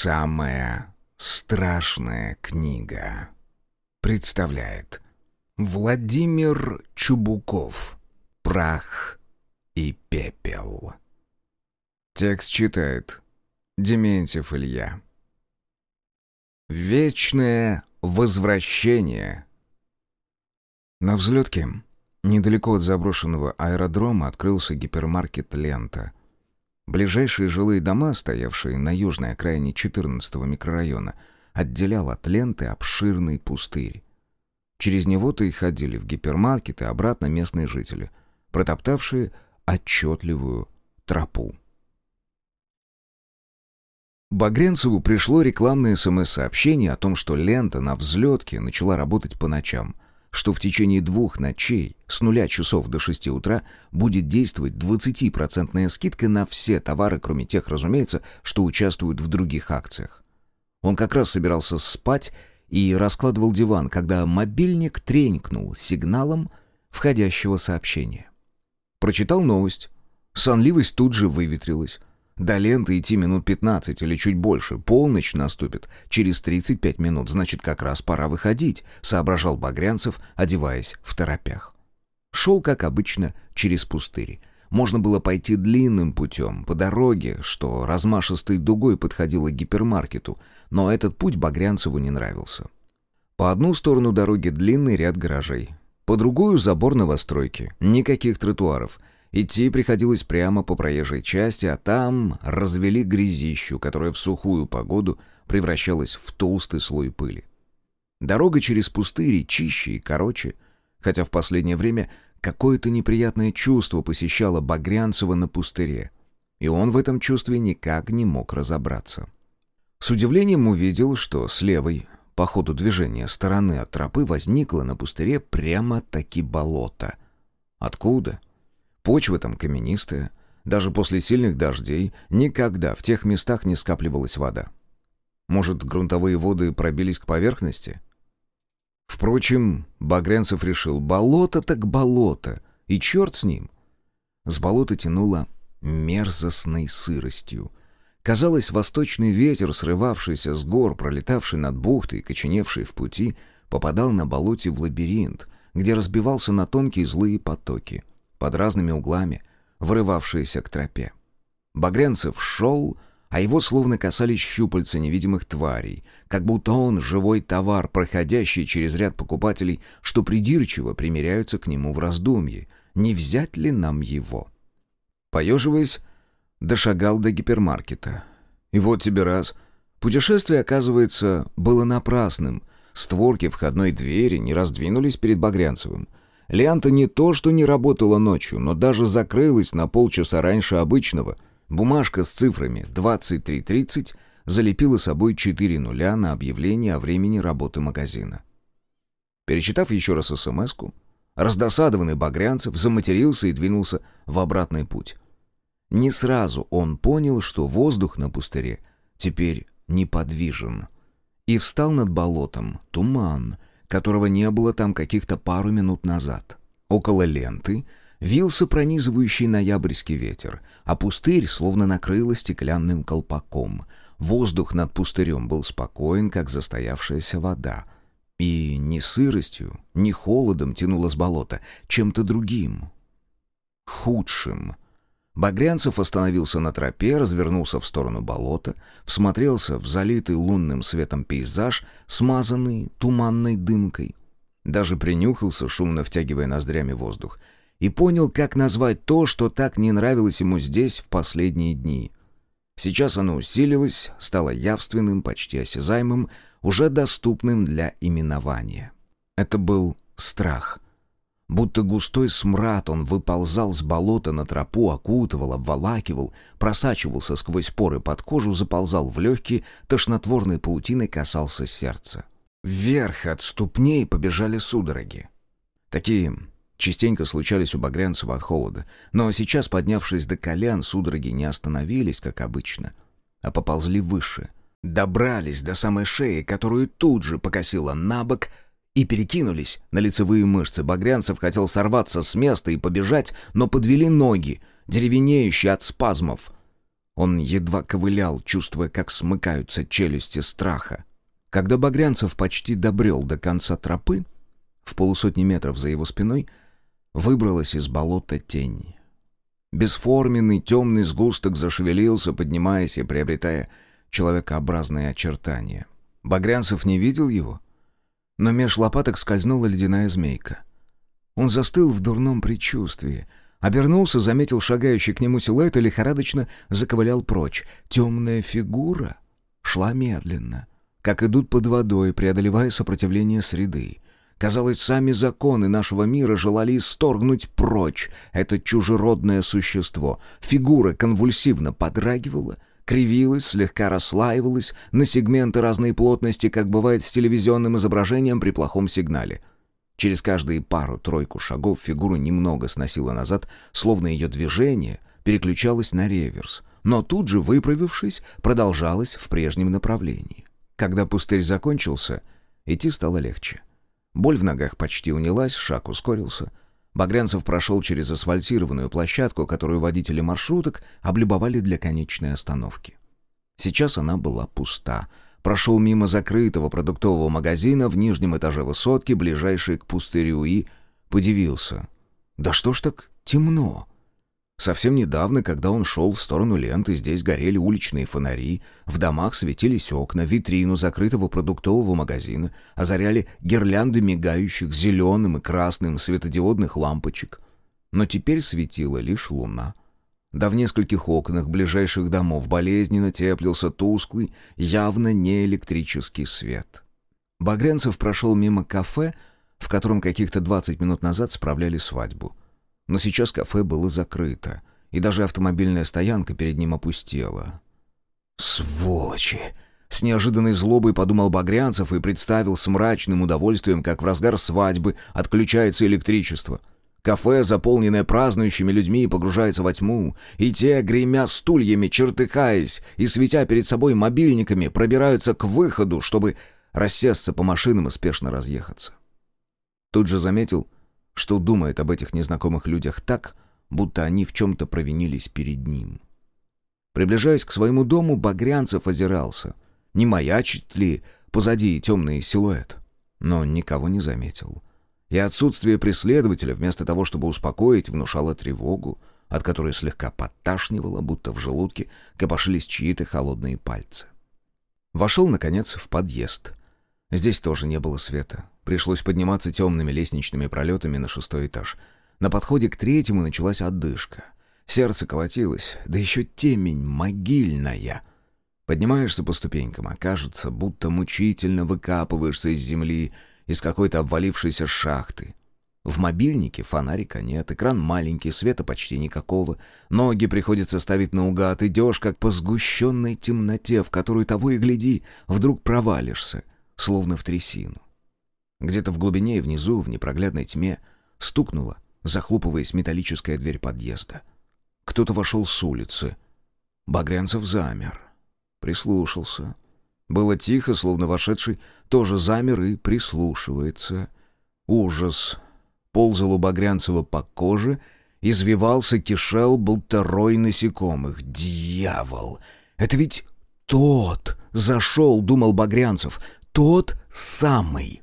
Самая страшная книга представляет Владимир Чубуков «Прах и пепел». Текст читает Дементьев Илья. Вечное возвращение. На взлетке, недалеко от заброшенного аэродрома, открылся гипермаркет «Лента». Ближайшие жилые дома, стоявшие на южной окраине 14-го микрорайона, отделял от ленты обширный пустырь. Через него-то и ходили в гипермаркет и обратно местные жители, протоптавшие отчетливую тропу. Багренцеву пришло рекламное СМС-сообщение о том, что лента на взлетке начала работать по ночам — что в течение двух ночей с нуля часов до шести утра будет действовать 20% скидка на все товары, кроме тех, разумеется, что участвуют в других акциях. Он как раз собирался спать и раскладывал диван, когда мобильник тренькнул сигналом входящего сообщения. Прочитал новость. Сонливость тут же выветрилась. До ленты идти минут 15 или чуть больше. Полночь наступит. Через 35 минут, значит, как раз пора выходить, соображал Багрянцев, одеваясь в торопях. Шел, как обычно, через пустырь. Можно было пойти длинным путем, по дороге, что размашистой дугой подходила к гипермаркету, но этот путь Багрянцеву не нравился. По одну сторону дороги длинный ряд гаражей, по другую — забор новостройки, никаких тротуаров — Идти приходилось прямо по проезжей части, а там развели грязищу, которая в сухую погоду превращалась в толстый слой пыли. Дорога через пустыри чище и короче, хотя в последнее время какое-то неприятное чувство посещало Багрянцева на пустыре, и он в этом чувстве никак не мог разобраться. С удивлением увидел, что с левой, по ходу движения стороны от тропы, возникло на пустыре прямо-таки болото. Откуда? Почва там каменистая. Даже после сильных дождей никогда в тех местах не скапливалась вода. Может, грунтовые воды пробились к поверхности? Впрочем, Багрянцев решил, болото так болото, и черт с ним. С болота тянуло мерзостной сыростью. Казалось, восточный ветер, срывавшийся с гор, пролетавший над бухтой, коченевший в пути, попадал на болоте в лабиринт, где разбивался на тонкие злые потоки под разными углами, врывавшиеся к тропе. Багрянцев шел, а его словно касались щупальца невидимых тварей, как будто он живой товар, проходящий через ряд покупателей, что придирчиво примеряются к нему в раздумье, не взять ли нам его. Поеживаясь, дошагал до гипермаркета. И вот тебе раз. Путешествие, оказывается, было напрасным. Створки входной двери не раздвинулись перед Багрянцевым. Лента не то, что не работала ночью, но даже закрылась на полчаса раньше обычного. Бумажка с цифрами 23.30 залепила собой четыре нуля на объявление о времени работы магазина. Перечитав еще раз СМС-ку, раздосадованный Багрянцев заматерился и двинулся в обратный путь. Не сразу он понял, что воздух на пустыре теперь неподвижен. И встал над болотом туман — которого не было там каких-то пару минут назад. Около ленты вился пронизывающий ноябрьский ветер, а пустырь словно накрыло стеклянным колпаком. Воздух над пустырем был спокоен, как застоявшаяся вода. И ни сыростью, ни холодом тянуло с болота, чем-то другим. Худшим — Багрянцев остановился на тропе, развернулся в сторону болота, всмотрелся в залитый лунным светом пейзаж, смазанный туманной дымкой. Даже принюхался, шумно втягивая ноздрями воздух, и понял, как назвать то, что так не нравилось ему здесь в последние дни. Сейчас оно усилилось, стало явственным, почти осязаемым, уже доступным для именования. Это был страх — Будто густой смрад он выползал с болота на тропу, окутывал, обволакивал, просачивался сквозь поры под кожу, заползал в легкие, тошнотворной паутиной касался сердца. Вверх от ступней побежали судороги. Такие частенько случались у Багрянцева от холода, но сейчас, поднявшись до колян, судороги не остановились, как обычно, а поползли выше. Добрались до самой шеи, которую тут же покосила на бок — и перекинулись на лицевые мышцы. Багрянцев хотел сорваться с места и побежать, но подвели ноги, деревенеющие от спазмов. Он едва ковылял, чувствуя, как смыкаются челюсти страха. Когда Багрянцев почти добрел до конца тропы, в полусотни метров за его спиной выбралась из болота тень. Бесформенный темный сгусток зашевелился, поднимаясь и приобретая человекообразные очертания. Багрянцев не видел его, но меж лопаток скользнула ледяная змейка. Он застыл в дурном предчувствии, обернулся, заметил шагающий к нему силуэт и лихорадочно заковылял прочь. Темная фигура шла медленно, как идут под водой, преодолевая сопротивление среды. Казалось, сами законы нашего мира желали исторгнуть прочь это чужеродное существо. Фигура конвульсивно подрагивала, кривилась, слегка расслаивалась на сегменты разной плотности, как бывает с телевизионным изображением при плохом сигнале. Через каждые пару-тройку шагов фигуру немного сносила назад, словно ее движение переключалось на реверс, но тут же, выправившись, продолжалось в прежнем направлении. Когда пустырь закончился, идти стало легче. Боль в ногах почти унялась, шаг ускорился. Багрянцев прошел через асфальтированную площадку, которую водители маршруток облюбовали для конечной остановки. Сейчас она была пуста. Прошел мимо закрытого продуктового магазина в нижнем этаже высотки, ближайшей к пустырю, и подивился. «Да что ж так темно?» Совсем недавно, когда он шел в сторону ленты, здесь горели уличные фонари, в домах светились окна, витрину закрытого продуктового магазина озаряли гирлянды мигающих зеленым и красным светодиодных лампочек. Но теперь светила лишь луна. Да в нескольких окнах ближайших домов болезненно теплился тусклый, явно не электрический свет. Багрянцев прошел мимо кафе, в котором каких-то 20 минут назад справляли свадьбу. Но сейчас кафе было закрыто, и даже автомобильная стоянка перед ним опустела. «Сволочи!» С неожиданной злобой подумал Багрянцев и представил с мрачным удовольствием, как в разгар свадьбы отключается электричество. Кафе, заполненное празднующими людьми, погружается во тьму, и те, гремя стульями, чертыхаясь и светя перед собой мобильниками, пробираются к выходу, чтобы рассесться по машинам и спешно разъехаться. Тут же заметил, что думает об этих незнакомых людях так, будто они в чем-то провинились перед ним. Приближаясь к своему дому, Багрянцев озирался. Не маячит ли позади темный силуэт? Но никого не заметил. И отсутствие преследователя, вместо того, чтобы успокоить, внушало тревогу, от которой слегка подташнивало, будто в желудке копошились чьи-то холодные пальцы. Вошел, наконец, в подъезд. Здесь тоже не было света. Пришлось подниматься темными лестничными пролетами на шестой этаж. На подходе к третьему началась отдышка. Сердце колотилось, да еще темень могильная. Поднимаешься по ступенькам, а кажется, будто мучительно выкапываешься из земли, из какой-то обвалившейся шахты. В мобильнике фонарика нет, экран маленький, света почти никакого. Ноги приходится ставить наугад, идешь как по сгущенной темноте, в которую того и гляди, вдруг провалишься, словно в трясину. Где-то в глубине и внизу, в непроглядной тьме, стукнула, захлопываясь металлическая дверь подъезда. Кто-то вошел с улицы. Багрянцев замер. Прислушался. Было тихо, словно вошедший тоже замер и прислушивается. Ужас. Ползал у Багрянцева по коже, извивался, кишел, будто рой насекомых. Дьявол! Это ведь тот зашел, думал Багрянцев, тот самый.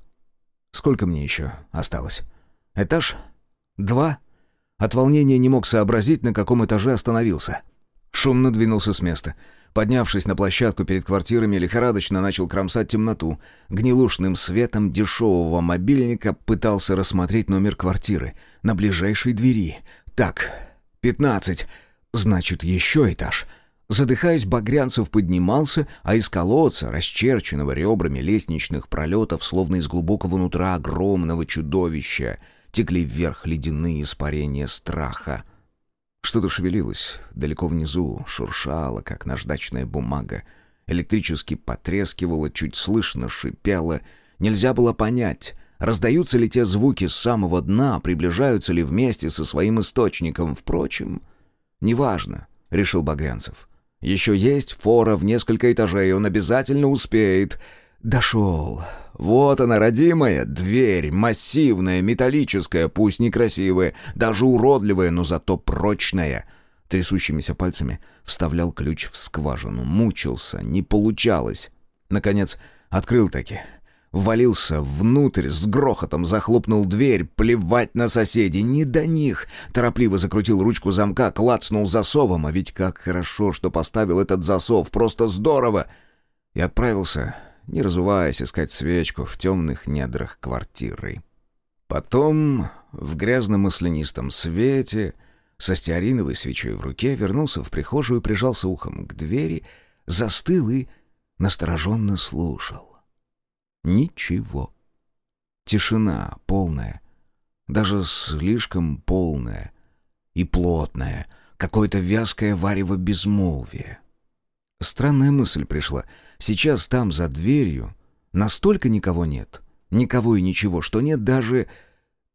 Сколько мне еще осталось? Этаж? Два? От волнения не мог сообразить, на каком этаже остановился. Шумно двинулся с места. Поднявшись на площадку перед квартирами, лихорадочно начал кромсать темноту. Гнилушным светом дешевого мобильника пытался рассмотреть номер квартиры на ближайшей двери. Так, пятнадцать. Значит, еще этаж. Задыхаясь, Багрянцев поднимался, а из колодца, расчерченного ребрами лестничных пролетов, словно из глубокого нутра огромного чудовища, текли вверх ледяные испарения страха. Что-то шевелилось далеко внизу, шуршало, как наждачная бумага. Электрически потрескивало, чуть слышно шипело. Нельзя было понять, раздаются ли те звуки с самого дна, приближаются ли вместе со своим источником. Впрочем, неважно, — решил Багрянцев. — еще есть фора в несколько этажей, он обязательно успеет. Дошел. Вот она, родимая, дверь, массивная, металлическая, пусть некрасивая, даже уродливая, но зато прочная. Трясущимися пальцами вставлял ключ в скважину. Мучился, не получалось. Наконец, открыл таки. Ввалился внутрь, с грохотом захлопнул дверь, плевать на соседей, не до них. Торопливо закрутил ручку замка, клацнул засовом, а ведь как хорошо, что поставил этот засов, просто здорово. И отправился, не разуваясь, искать свечку в темных недрах квартиры. Потом в грязном маслянистом свете, со стеариновой свечой в руке, вернулся в прихожую, прижался ухом к двери, застыл и настороженно слушал. Ничего. Тишина полная, даже слишком полная и плотная, какое-то вязкое варево безмолвие. Странная мысль пришла. Сейчас там, за дверью, настолько никого нет, никого и ничего, что нет даже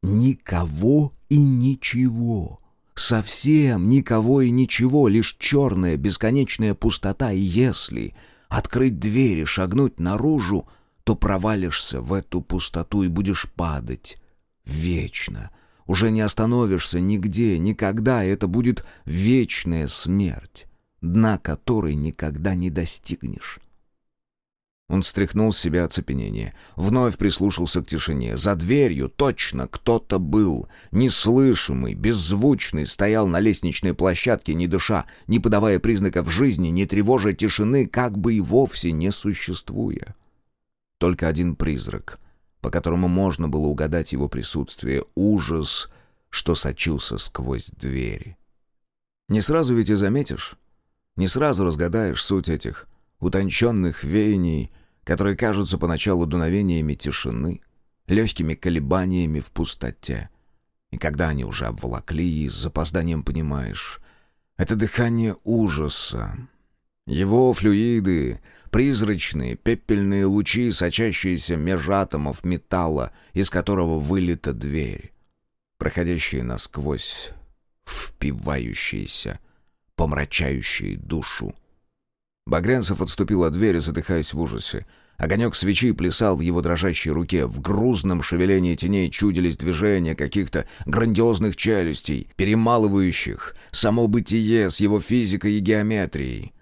никого и ничего. Совсем никого и ничего, лишь черная бесконечная пустота. И если открыть дверь и шагнуть наружу, то провалишься в эту пустоту и будешь падать. Вечно. Уже не остановишься нигде, никогда, это будет вечная смерть, дна которой никогда не достигнешь. Он стряхнул с себя оцепенение. Вновь прислушался к тишине. За дверью точно кто-то был. Неслышимый, беззвучный, стоял на лестничной площадке, не дыша, не подавая признаков жизни, не тревожа тишины, как бы и вовсе не существуя. Только один призрак, по которому можно было угадать его присутствие, ужас, что сочился сквозь двери. Не сразу ведь и заметишь, не сразу разгадаешь суть этих утонченных веяний, которые кажутся поначалу дуновениями тишины, легкими колебаниями в пустоте. И когда они уже обволокли, и с запозданием понимаешь, это дыхание ужаса. Его флюиды, Призрачные пепельные лучи, сочащиеся меж атомов металла, из которого вылита дверь. Проходящие насквозь, впивающиеся, помрачающие душу. Багрянцев отступил от двери, задыхаясь в ужасе. Огонек свечи плясал в его дрожащей руке. В грузном шевелении теней чудились движения каких-то грандиозных челюстей, перемалывающих само бытие с его физикой и геометрией.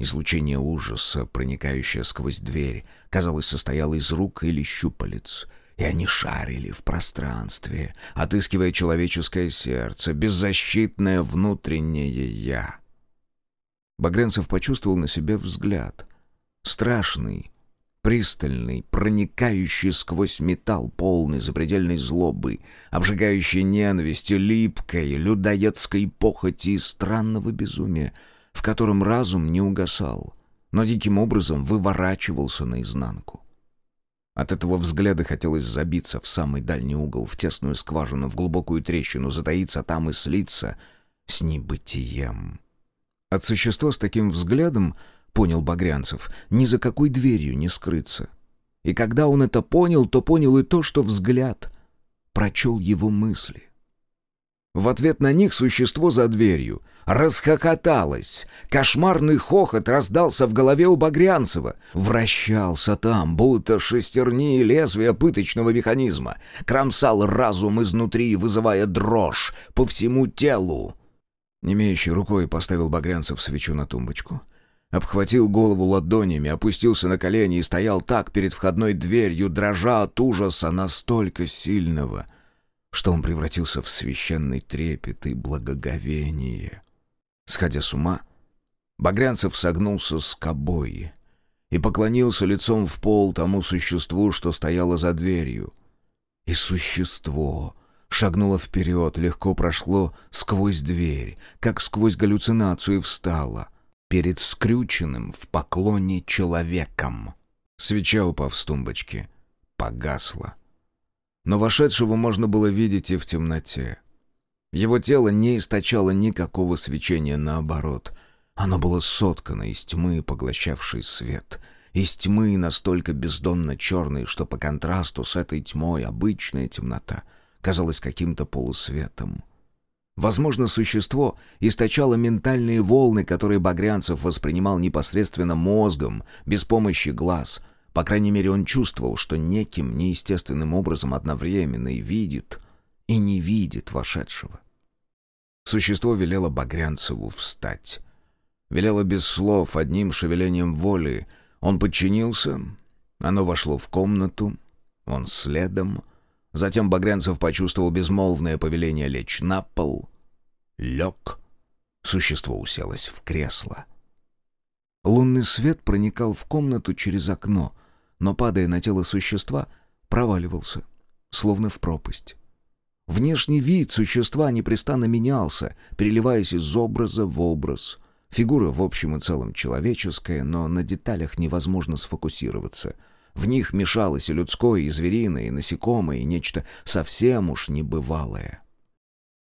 Излучение ужаса, проникающее сквозь дверь, казалось, состояло из рук или щупалец, и они шарили в пространстве, отыскивая человеческое сердце, беззащитное внутреннее «я». Багренцев почувствовал на себе взгляд. Страшный, пристальный, проникающий сквозь металл, полный запредельной злобы, обжигающий ненависти, липкой, людоедской похоти и странного безумия — в котором разум не угасал, но диким образом выворачивался наизнанку. От этого взгляда хотелось забиться в самый дальний угол, в тесную скважину, в глубокую трещину, затаиться там и слиться с небытием. От существа с таким взглядом, понял Багрянцев, ни за какой дверью не скрыться. И когда он это понял, то понял и то, что взгляд прочел его мысли. В ответ на них существо за дверью расхохоталось. Кошмарный хохот раздался в голове у Багрянцева. Вращался там, будто шестерни и лезвия пыточного механизма. Кромсал разум изнутри, вызывая дрожь по всему телу. Немеющей рукой поставил Багрянцев свечу на тумбочку. Обхватил голову ладонями, опустился на колени и стоял так перед входной дверью, дрожа от ужаса настолько сильного — что он превратился в священный трепет и благоговение. Сходя с ума, Багрянцев согнулся с кобой и поклонился лицом в пол тому существу, что стояло за дверью. И существо шагнуло вперед, легко прошло сквозь дверь, как сквозь галлюцинацию встало перед скрюченным в поклоне человеком. Свеча, упав с тумбочки, погасла но вошедшего можно было видеть и в темноте. Его тело не источало никакого свечения, наоборот. Оно было соткано из тьмы, поглощавшей свет. Из тьмы настолько бездонно черной, что по контрасту с этой тьмой обычная темнота казалась каким-то полусветом. Возможно, существо источало ментальные волны, которые Багрянцев воспринимал непосредственно мозгом, без помощи глаз — по крайней мере, он чувствовал, что неким неестественным образом одновременно и видит, и не видит вошедшего. Существо велело Багрянцеву встать. Велело без слов, одним шевелением воли. Он подчинился, оно вошло в комнату, он следом. Затем Багрянцев почувствовал безмолвное повеление лечь на пол. Лег. Существо уселось в кресло. Лунный свет проникал в комнату через окно, но, падая на тело существа, проваливался, словно в пропасть. Внешний вид существа непрестанно менялся, переливаясь из образа в образ. Фигура в общем и целом человеческая, но на деталях невозможно сфокусироваться. В них мешалось и людское, и звериное, и насекомое, и нечто совсем уж небывалое.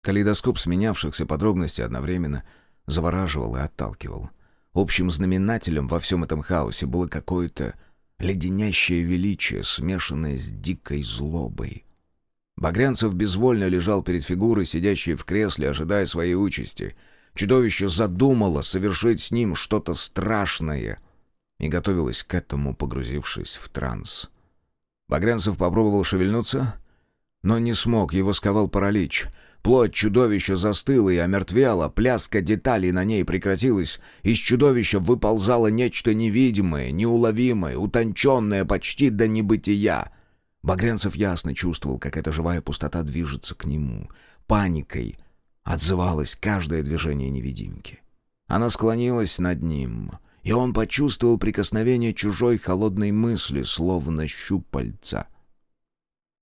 Калейдоскоп сменявшихся подробностей одновременно завораживал и отталкивал. Общим знаменателем во всем этом хаосе было какое-то леденящее величие, смешанное с дикой злобой. Багрянцев безвольно лежал перед фигурой, сидящей в кресле, ожидая своей участи. Чудовище задумало совершить с ним что-то страшное и готовилось к этому, погрузившись в транс. Багрянцев попробовал шевельнуться, но не смог, его сковал паралич. Плоть чудовища застыла и омертвела, пляска деталей на ней прекратилась. Из чудовища выползало нечто невидимое, неуловимое, утонченное почти до небытия — Багрянцев ясно чувствовал, как эта живая пустота движется к нему. Паникой отзывалось каждое движение невидимки. Она склонилась над ним, и он почувствовал прикосновение чужой холодной мысли, словно щупальца.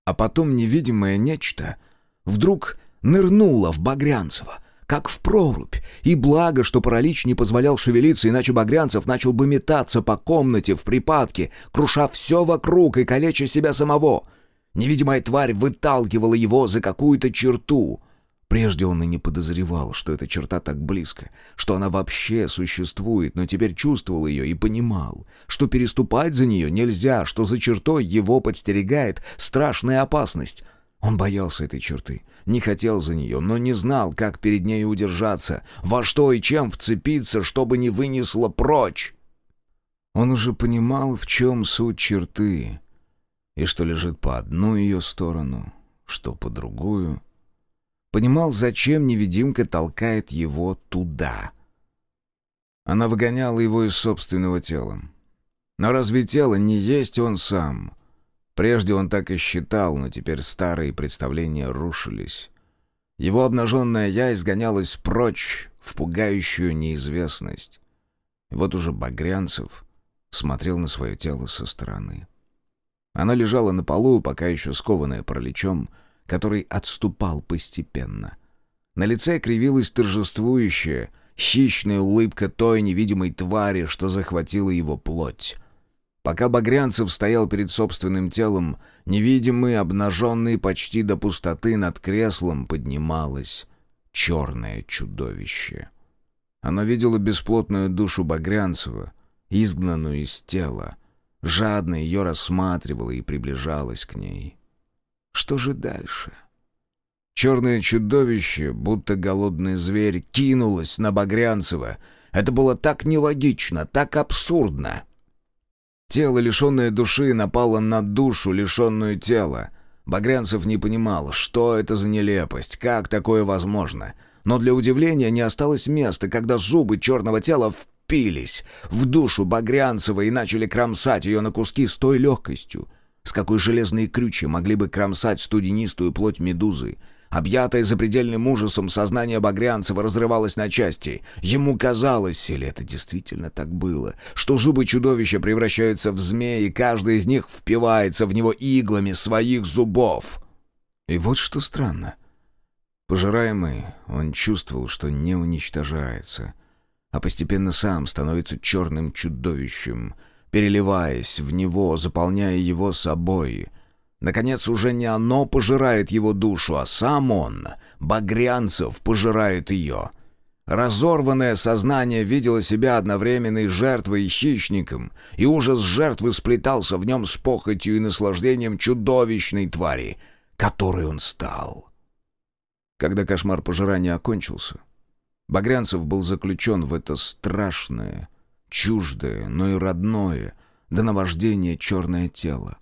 А потом невидимое нечто вдруг нырнуло в Багрянцева — как в прорубь. И благо, что паралич не позволял шевелиться, иначе Багрянцев начал бы метаться по комнате в припадке, круша все вокруг и калеча себя самого. Невидимая тварь выталкивала его за какую-то черту. Прежде он и не подозревал, что эта черта так близко, что она вообще существует, но теперь чувствовал ее и понимал, что переступать за нее нельзя, что за чертой его подстерегает страшная опасность — он боялся этой черты, не хотел за нее, но не знал, как перед ней удержаться, во что и чем вцепиться, чтобы не вынесло прочь. Он уже понимал, в чем суть черты, и что лежит по одну ее сторону, что по другую. Понимал, зачем невидимка толкает его туда. Она выгоняла его из собственного тела. Но разве тело не есть он сам? Прежде он так и считал, но теперь старые представления рушились. Его обнаженная я изгонялась прочь в пугающую неизвестность. Вот уже Багрянцев смотрел на свое тело со стороны. Она лежала на полу, пока еще скованная параличом, который отступал постепенно. На лице кривилась торжествующая, хищная улыбка той невидимой твари, что захватила его плоть. Пока Багрянцев стоял перед собственным телом, невидимый, обнаженный почти до пустоты над креслом, поднималось черное чудовище. Оно видело бесплотную душу Багрянцева, изгнанную из тела, жадно ее рассматривало и приближалось к ней. Что же дальше? Черное чудовище, будто голодный зверь, кинулось на Багрянцева. Это было так нелогично, так абсурдно. Тело, лишенное души, напало на душу, лишенную тела. Багрянцев не понимал, что это за нелепость, как такое возможно. Но для удивления не осталось места, когда зубы черного тела впились в душу Багрянцева и начали кромсать ее на куски с той легкостью, с какой железные крючья могли бы кромсать студенистую плоть медузы — Объятое запредельным ужасом сознание Багрянцева разрывалось на части. Ему казалось, или это действительно так было, что зубы чудовища превращаются в змеи, и каждый из них впивается в него иглами своих зубов. И вот что странно. Пожираемый, он чувствовал, что не уничтожается, а постепенно сам становится черным чудовищем, переливаясь в него, заполняя его собой — Наконец, уже не оно пожирает его душу, а сам он, Багрянцев, пожирает ее. Разорванное сознание видело себя одновременной жертвой и хищником, и ужас жертвы сплетался в нем с похотью и наслаждением чудовищной твари, которой он стал. Когда кошмар пожирания окончился, Багрянцев был заключен в это страшное, чуждое, но и родное, до наваждения черное тело.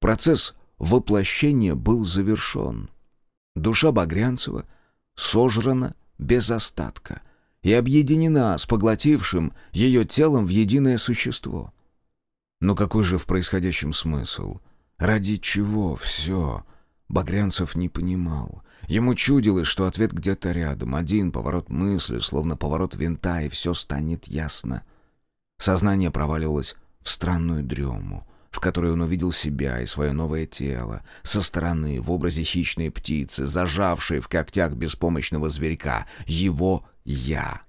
Процесс воплощения был завершен. Душа Багрянцева сожрана без остатка и объединена с поглотившим ее телом в единое существо. Но какой же в происходящем смысл? Ради чего все? Багрянцев не понимал. Ему чудилось, что ответ где-то рядом. Один поворот мысли, словно поворот винта, и все станет ясно. Сознание проваливалось в странную дрему, в которой он увидел себя и свое новое тело, со стороны, в образе хищной птицы, зажавшей в когтях беспомощного зверька, его «я».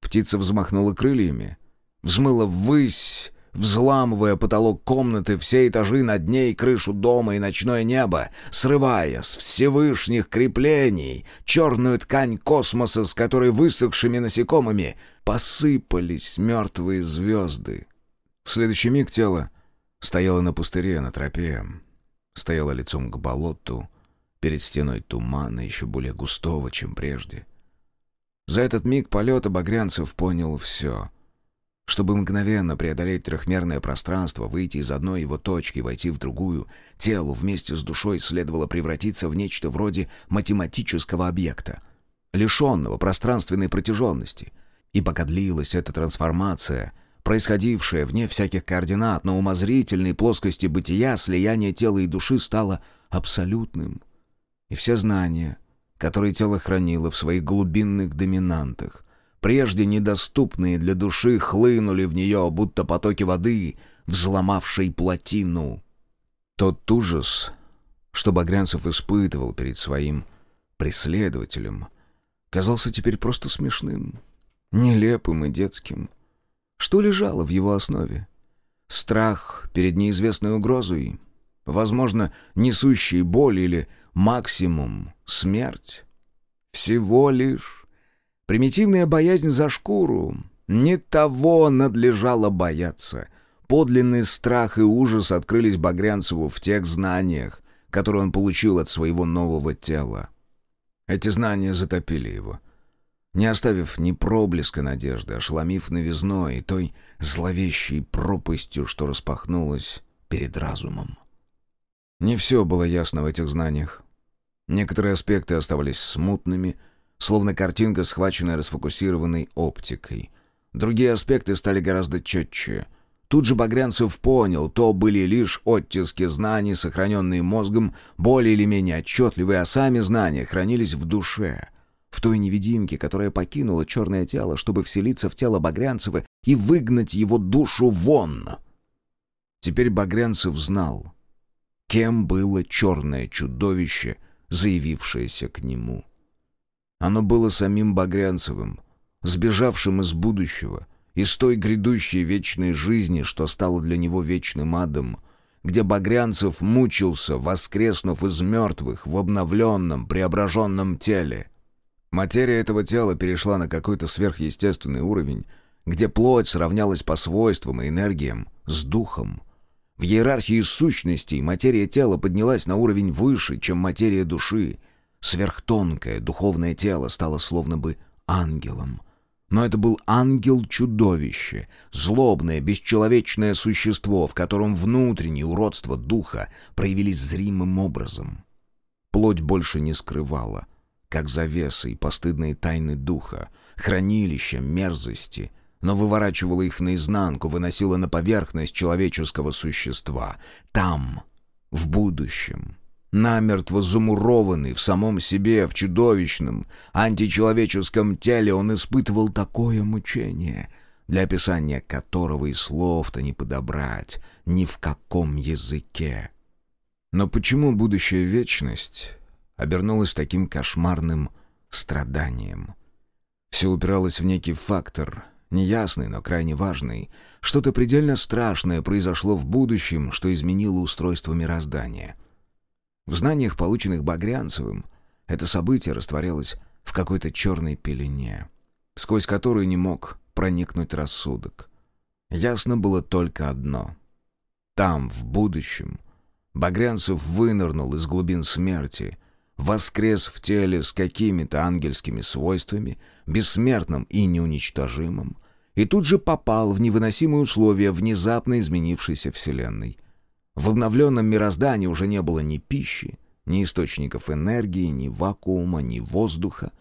Птица взмахнула крыльями, взмыла ввысь, взламывая потолок комнаты, все этажи над ней, крышу дома и ночное небо, срывая с Всевышних креплений черную ткань космоса, с которой высохшими насекомыми посыпались мертвые звезды. В следующий миг тело стояло на пустыре, на тропе, стояло лицом к болоту, перед стеной тумана, еще более густого, чем прежде. За этот миг полета Багрянцев понял все — чтобы мгновенно преодолеть трехмерное пространство, выйти из одной его точки войти в другую, телу вместе с душой следовало превратиться в нечто вроде математического объекта, лишенного пространственной протяженности. И пока длилась эта трансформация, происходившая вне всяких координат на умозрительной плоскости бытия, слияние тела и души стало абсолютным. И все знания, которые тело хранило в своих глубинных доминантах, прежде недоступные для души, хлынули в нее, будто потоки воды, взломавшей плотину. Тот ужас, что Багрянцев испытывал перед своим преследователем, казался теперь просто смешным, нелепым и детским. Что лежало в его основе? Страх перед неизвестной угрозой, возможно, несущей боль или максимум смерть. Всего лишь Примитивная боязнь за шкуру. Не того надлежало бояться. Подлинный страх и ужас открылись Багрянцеву в тех знаниях, которые он получил от своего нового тела. Эти знания затопили его, не оставив ни проблеска надежды, ошеломив новизной и той зловещей пропастью, что распахнулась перед разумом. Не все было ясно в этих знаниях. Некоторые аспекты оставались смутными — словно картинка, схваченная расфокусированной оптикой. Другие аспекты стали гораздо четче. Тут же Багрянцев понял, то были лишь оттиски знаний, сохраненные мозгом, более или менее отчетливые, а сами знания хранились в душе, в той невидимке, которая покинула черное тело, чтобы вселиться в тело Багрянцева и выгнать его душу вон. Теперь Багрянцев знал, кем было черное чудовище, заявившееся к нему. Оно было самим Багрянцевым, сбежавшим из будущего, из той грядущей вечной жизни, что стало для него вечным адом, где Багрянцев мучился, воскреснув из мертвых в обновленном, преображенном теле. Материя этого тела перешла на какой-то сверхъестественный уровень, где плоть сравнялась по свойствам и энергиям с духом. В иерархии сущностей материя тела поднялась на уровень выше, чем материя души — Сверхтонкое духовное тело стало словно бы ангелом. Но это был ангел-чудовище, злобное, бесчеловечное существо, в котором внутренние уродства духа проявились зримым образом. Плоть больше не скрывала, как завесы и постыдные тайны духа, хранилища мерзости — но выворачивала их наизнанку, выносила на поверхность человеческого существа. Там, в будущем, Намертво замурованный в самом себе, в чудовищном, античеловеческом теле, он испытывал такое мучение, для описания которого и слов-то не подобрать ни в каком языке. Но почему будущая вечность обернулась таким кошмарным страданием? Все упиралось в некий фактор, неясный, но крайне важный. Что-то предельно страшное произошло в будущем, что изменило устройство мироздания — в знаниях, полученных Багрянцевым, это событие растворялось в какой-то черной пелене, сквозь которую не мог проникнуть рассудок. Ясно было только одно. Там, в будущем, Багрянцев вынырнул из глубин смерти, воскрес в теле с какими-то ангельскими свойствами, бессмертным и неуничтожимым, и тут же попал в невыносимые условия внезапно изменившейся Вселенной. В обновленном мироздании уже не было ни пищи, ни источников энергии, ни вакуума, ни воздуха.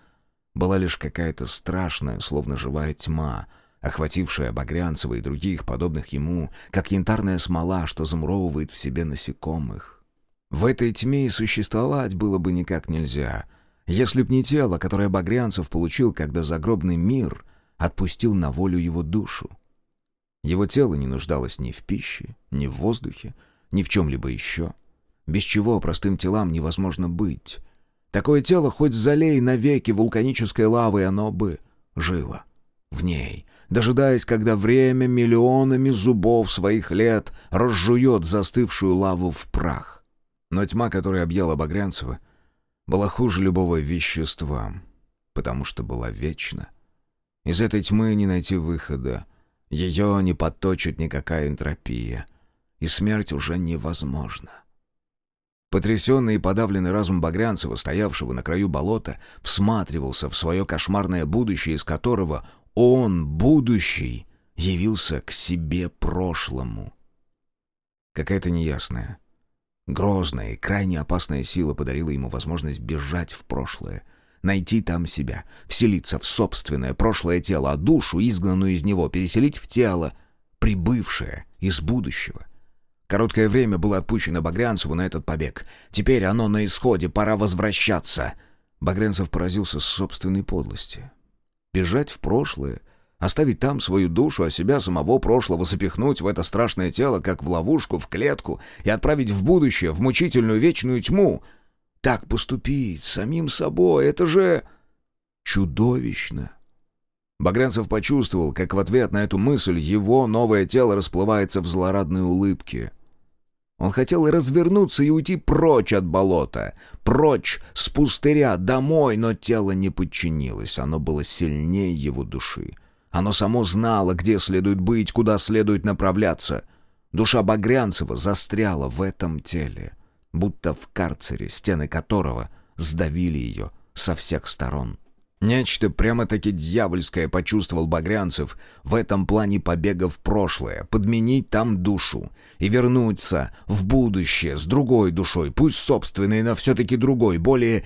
была лишь какая-то страшная, словно живая тьма, охватившая Багрянцева и других, подобных ему, как янтарная смола, что замуровывает в себе насекомых. В этой тьме и существовать было бы никак нельзя, если б не тело, которое Багрянцев получил, когда загробный мир отпустил на волю его душу. Его тело не нуждалось ни в пище, ни в воздухе, ни в чем-либо еще. Без чего простым телам невозможно быть. Такое тело хоть залей навеки вулканической лавой, оно бы жило в ней, дожидаясь, когда время миллионами зубов своих лет разжует застывшую лаву в прах. Но тьма, которая объяла Багрянцева, была хуже любого вещества, потому что была вечна. Из этой тьмы не найти выхода, ее не подточит никакая энтропия, и смерть уже невозможна. Потрясенный и подавленный разум Багрянцева, стоявшего на краю болота, всматривался в свое кошмарное будущее, из которого он, будущий, явился к себе прошлому. Какая-то неясная, грозная и крайне опасная сила подарила ему возможность бежать в прошлое, найти там себя, вселиться в собственное прошлое тело, а душу, изгнанную из него, переселить в тело, прибывшее из будущего. Короткое время было отпущено Багрянцеву на этот побег. Теперь оно на исходе, пора возвращаться. Багрянцев поразился собственной подлости. Бежать в прошлое, оставить там свою душу, а себя самого прошлого запихнуть в это страшное тело, как в ловушку, в клетку, и отправить в будущее, в мучительную вечную тьму — так поступить самим собой, это же чудовищно. Багрянцев почувствовал, как в ответ на эту мысль его новое тело расплывается в злорадной улыбке. Он хотел развернуться и уйти прочь от болота, прочь с пустыря, домой, но тело не подчинилось, оно было сильнее его души. Оно само знало, где следует быть, куда следует направляться. Душа Багрянцева застряла в этом теле — будто в карцере, стены которого сдавили ее со всех сторон. Нечто прямо-таки дьявольское почувствовал Багрянцев в этом плане побега в прошлое, подменить там душу и вернуться в будущее с другой душой, пусть собственной, но все-таки другой, более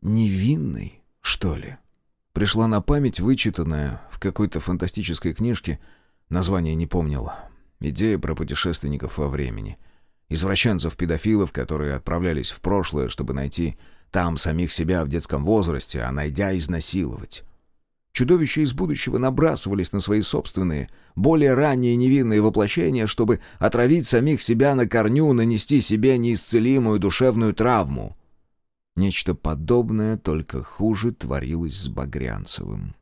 невинной, что ли. Пришла на память вычитанная в какой-то фантастической книжке, название не помнила, идея про путешественников во времени — Извращенцев-педофилов, которые отправлялись в прошлое, чтобы найти там самих себя в детском возрасте, а найдя изнасиловать. Чудовища из будущего набрасывались на свои собственные, более ранние невинные воплощения, чтобы отравить самих себя на корню, нанести себе неисцелимую душевную травму. Нечто подобное, только хуже, творилось с Багрянцевым.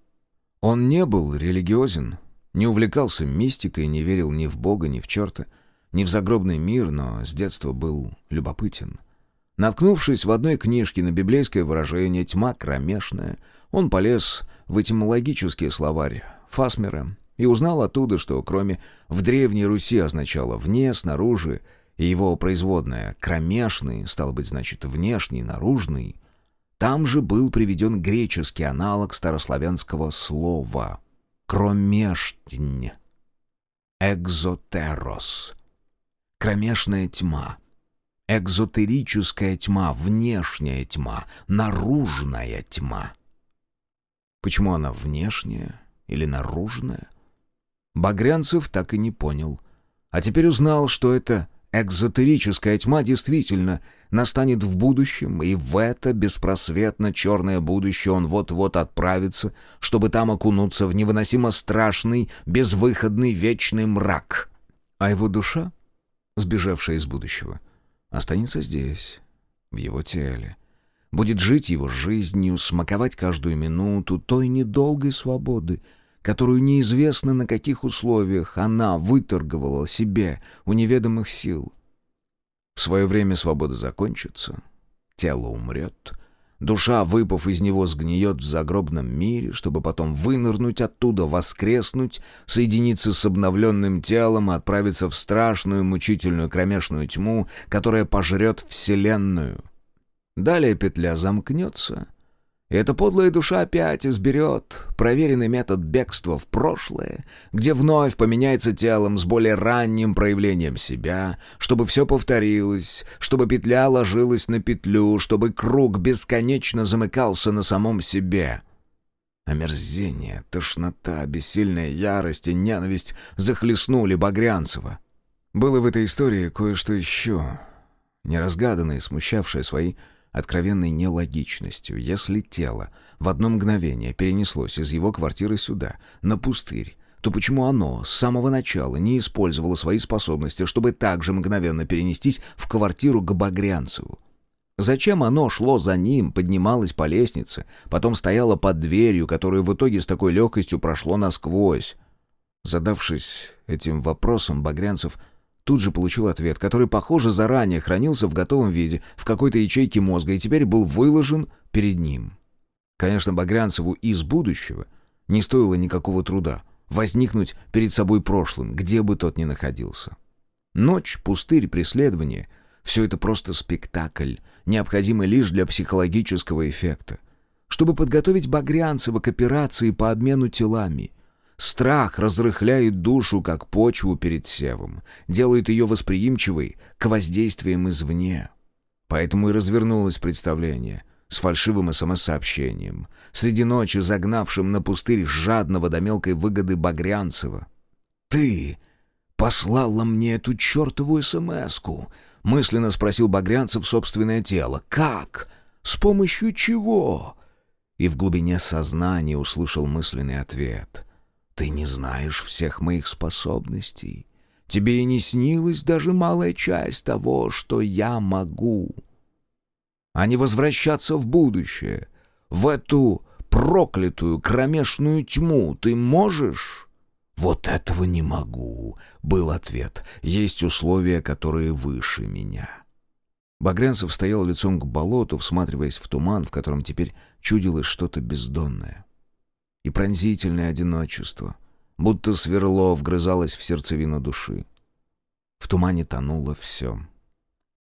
Он не был религиозен, не увлекался мистикой, не верил ни в Бога, ни в черта — не в загробный мир, но с детства был любопытен. Наткнувшись в одной книжке на библейское выражение «тьма кромешная», он полез в этимологический словарь Фасмера и узнал оттуда, что кроме «в Древней Руси» означало «вне», «снаружи», и его производное «кромешный» стало быть, значит, «внешний», «наружный», там же был приведен греческий аналог старославянского слова «кромештень» — «экзотерос», Кромешная тьма. Экзотерическая тьма, внешняя тьма, наружная тьма. Почему она внешняя или наружная? Багрянцев так и не понял. А теперь узнал, что эта экзотерическая тьма действительно настанет в будущем, и в это беспросветно черное будущее он вот-вот отправится, чтобы там окунуться в невыносимо страшный, безвыходный вечный мрак. А его душа сбежавшая из будущего, останется здесь, в его теле. Будет жить его жизнью, смаковать каждую минуту той недолгой свободы, которую неизвестно на каких условиях она выторговала себе у неведомых сил. В свое время свобода закончится, тело умрет, Душа, выпав из него, сгниет в загробном мире, чтобы потом вынырнуть оттуда, воскреснуть, соединиться с обновленным телом и отправиться в страшную, мучительную кромешную тьму, которая пожрет Вселенную. Далее петля замкнется, эта подлая душа опять изберет проверенный метод бегства в прошлое, где вновь поменяется телом с более ранним проявлением себя, чтобы все повторилось, чтобы петля ложилась на петлю, чтобы круг бесконечно замыкался на самом себе. Омерзение, тошнота, бессильная ярость и ненависть захлестнули Багрянцева. Было в этой истории кое-что еще, неразгаданное и смущавшее своей откровенной нелогичностью. Если тело в одно мгновение перенеслось из его квартиры сюда, на пустырь, то почему оно с самого начала не использовало свои способности, чтобы также мгновенно перенестись в квартиру к Багрянцеву? Зачем оно шло за ним, поднималось по лестнице, потом стояло под дверью, которую в итоге с такой легкостью прошло насквозь? Задавшись этим вопросом, Багрянцев тут же получил ответ, который, похоже, заранее хранился в готовом виде в какой-то ячейке мозга и теперь был выложен перед ним. Конечно, Багрянцеву из будущего не стоило никакого труда возникнуть перед собой прошлым, где бы тот ни находился. Ночь, пустырь, преследование — все это просто спектакль, необходимый лишь для психологического эффекта. Чтобы подготовить Багрянцева к операции по обмену телами. Страх разрыхляет душу, как почву перед севом, делает ее восприимчивой к воздействиям извне. Поэтому и развернулось представление с фальшивым СМС-сообщением, среди ночи загнавшим на пустырь жадного до мелкой выгоды Багрянцева. «Ты послала мне эту чертову СМС-ку!» Мысленно спросил Багрянцев собственное тело. «Как? С помощью чего?» И в глубине сознания услышал мысленный ответ. «Ты не знаешь всех моих способностей. Тебе и не снилась даже малая часть того, что я могу. А не возвращаться в будущее, в эту проклятую кромешную тьму ты можешь?» «Вот этого не могу», — был ответ. «Есть условия, которые выше меня». Багрянцев стоял лицом к болоту, всматриваясь в туман, в котором теперь чудилось что-то бездонное. И пронзительное одиночество, будто сверло вгрызалось в сердцевину души. В тумане тонуло все.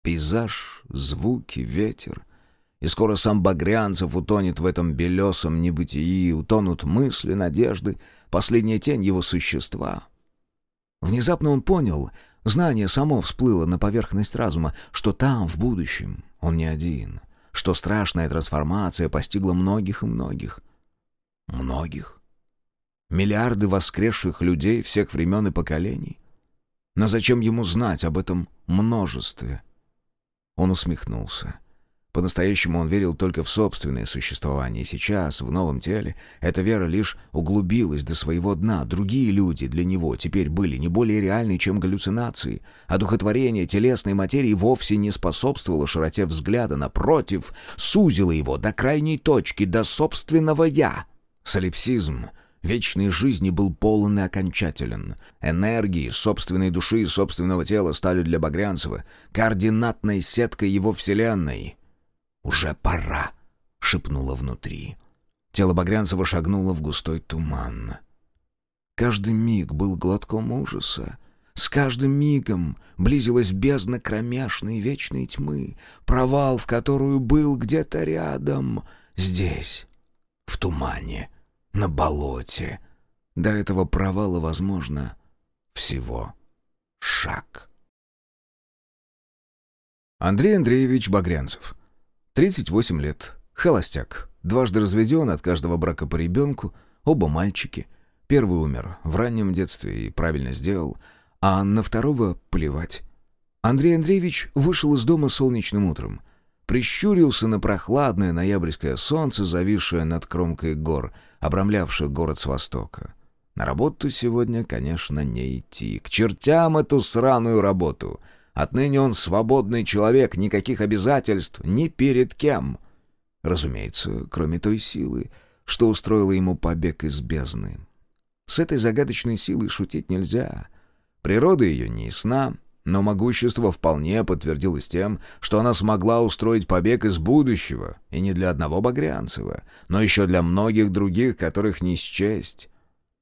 Пейзаж, звуки, ветер. И скоро сам Багрянцев утонет в этом белесом небытии, утонут мысли, надежды, последняя тень его существа. Внезапно он понял, знание само всплыло на поверхность разума, что там, в будущем, он не один, что страшная трансформация постигла многих и многих. Многих. Миллиарды воскресших людей всех времен и поколений. Но зачем ему знать об этом множестве? Он усмехнулся. По-настоящему он верил только в собственное существование. Сейчас, в новом теле, эта вера лишь углубилась до своего дна. Другие люди для него теперь были не более реальны, чем галлюцинации. А духотворение телесной материи вовсе не способствовало широте взгляда. Напротив, сузило его до крайней точки, до собственного «я». Солипсизм вечной жизни был полон и окончателен. Энергии собственной души и собственного тела стали для Багрянцева координатной сеткой его вселенной — «Уже пора!» — шепнуло внутри. Тело Багрянцева шагнуло в густой туман. Каждый миг был глотком ужаса. С каждым мигом близилась бездна кромешной вечной тьмы, провал, в которую был где-то рядом, здесь, в тумане, на болоте. До этого провала, возможно, всего шаг. Андрей Андреевич Багрянцев 38 лет. Холостяк. Дважды разведен, от каждого брака по ребенку. Оба мальчики. Первый умер в раннем детстве и правильно сделал. А на второго плевать. Андрей Андреевич вышел из дома солнечным утром. Прищурился на прохладное ноябрьское солнце, зависшее над кромкой гор, обрамлявших город с востока. На работу сегодня, конечно, не идти. К чертям эту сраную работу — Отныне он свободный человек, никаких обязательств ни перед кем. Разумеется, кроме той силы, что устроила ему побег из бездны. С этой загадочной силой шутить нельзя. Природа ее не ясна, но могущество вполне подтвердилось тем, что она смогла устроить побег из будущего, и не для одного Багрянцева, но еще для многих других, которых не счесть.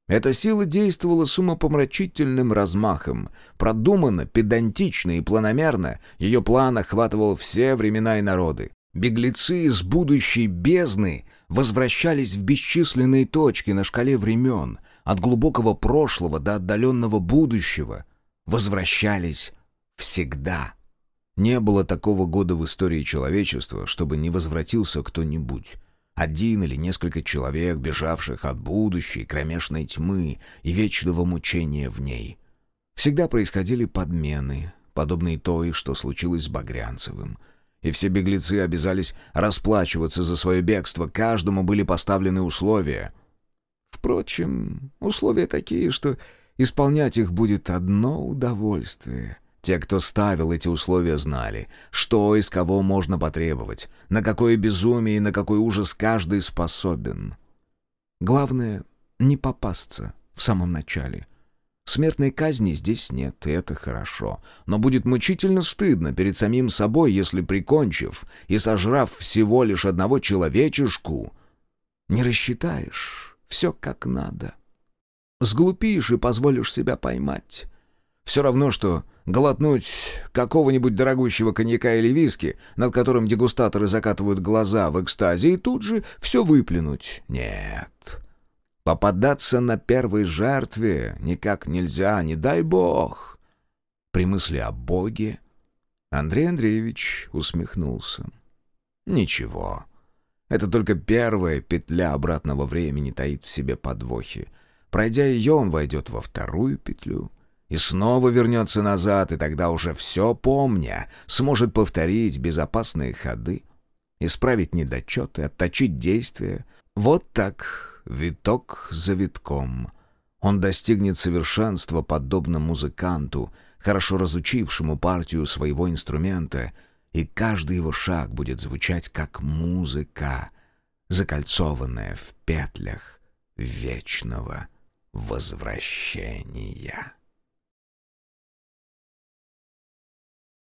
Эта сила действовала с умопомрачительным размахом. Продуманно, педантично и планомерно ее план охватывал все времена и народы. Беглецы из будущей бездны возвращались в бесчисленные точки на шкале времен, от глубокого прошлого до отдаленного будущего. Возвращались всегда. Не было такого года в истории человечества, чтобы не возвратился кто-нибудь. Один или несколько человек, бежавших от будущей кромешной тьмы и вечного мучения в ней. Всегда происходили подмены, подобные той, что случилось с Багрянцевым. И все беглецы обязались расплачиваться за свое бегство, каждому были поставлены условия. Впрочем, условия такие, что исполнять их будет одно удовольствие — те, кто ставил эти условия, знали, что из кого можно потребовать, на какое безумие и на какой ужас каждый способен. Главное — не попасться в самом начале. Смертной казни здесь нет, это хорошо. Но будет мучительно стыдно перед самим собой, если, прикончив и сожрав всего лишь одного человечешку, не рассчитаешь все как надо. Сглупишь и позволишь себя поймать. Все равно, что глотнуть какого-нибудь дорогущего коньяка или виски, над которым дегустаторы закатывают глаза в экстазе, и тут же все выплюнуть. Нет. Попадаться на первой жертве никак нельзя, не дай бог. При мысли о Боге Андрей Андреевич усмехнулся. Ничего. Это только первая петля обратного времени таит в себе подвохи. Пройдя ее, он войдет во вторую петлю — и снова вернется назад, и тогда уже все помня, сможет повторить безопасные ходы, исправить недочеты, отточить действия. Вот так, виток за витком. Он достигнет совершенства, подобно музыканту, хорошо разучившему партию своего инструмента, и каждый его шаг будет звучать как музыка, закольцованная в петлях вечного возвращения.